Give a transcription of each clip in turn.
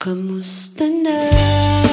Kamusta na?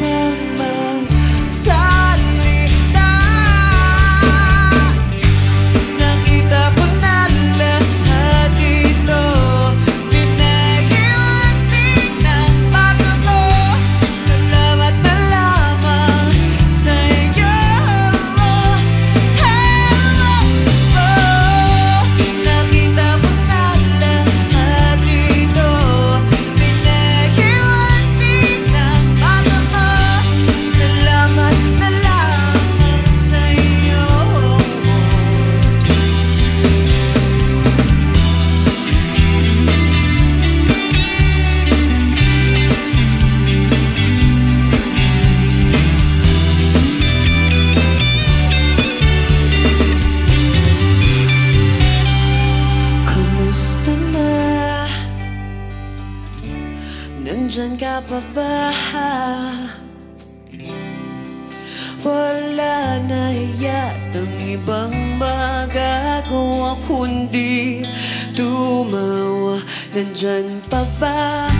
慢慢 pabaha Wala na yatang ibang magagawa kundi tumawa Nandyan pa ba?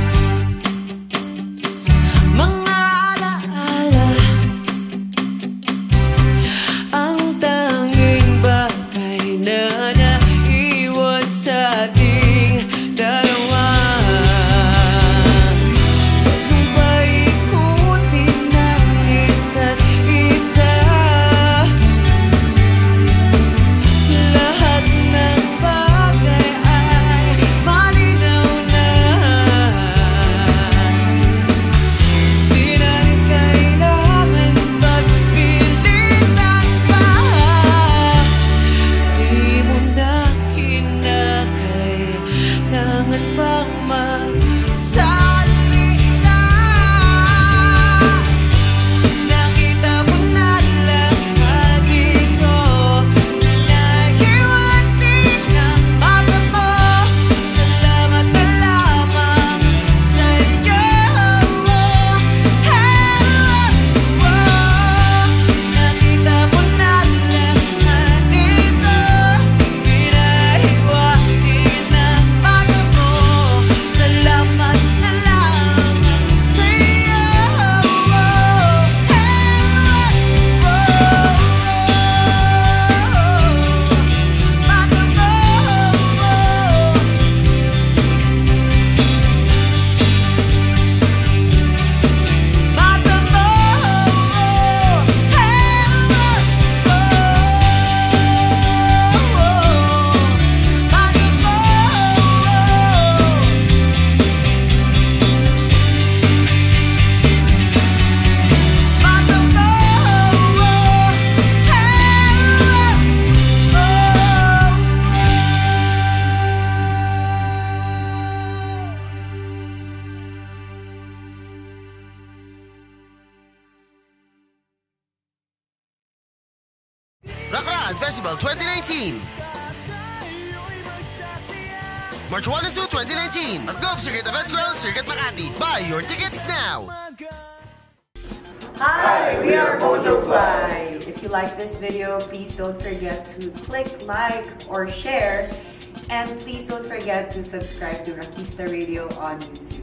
Grand Festival 2019. March 1 and 2, 2019 at Globe Circuit Events Ground, Circuit Makati. Buy your tickets now! Hi, we are Mojofly. If you like this video, please don't forget to click like or share. And please don't forget to subscribe to Rakista Radio on YouTube.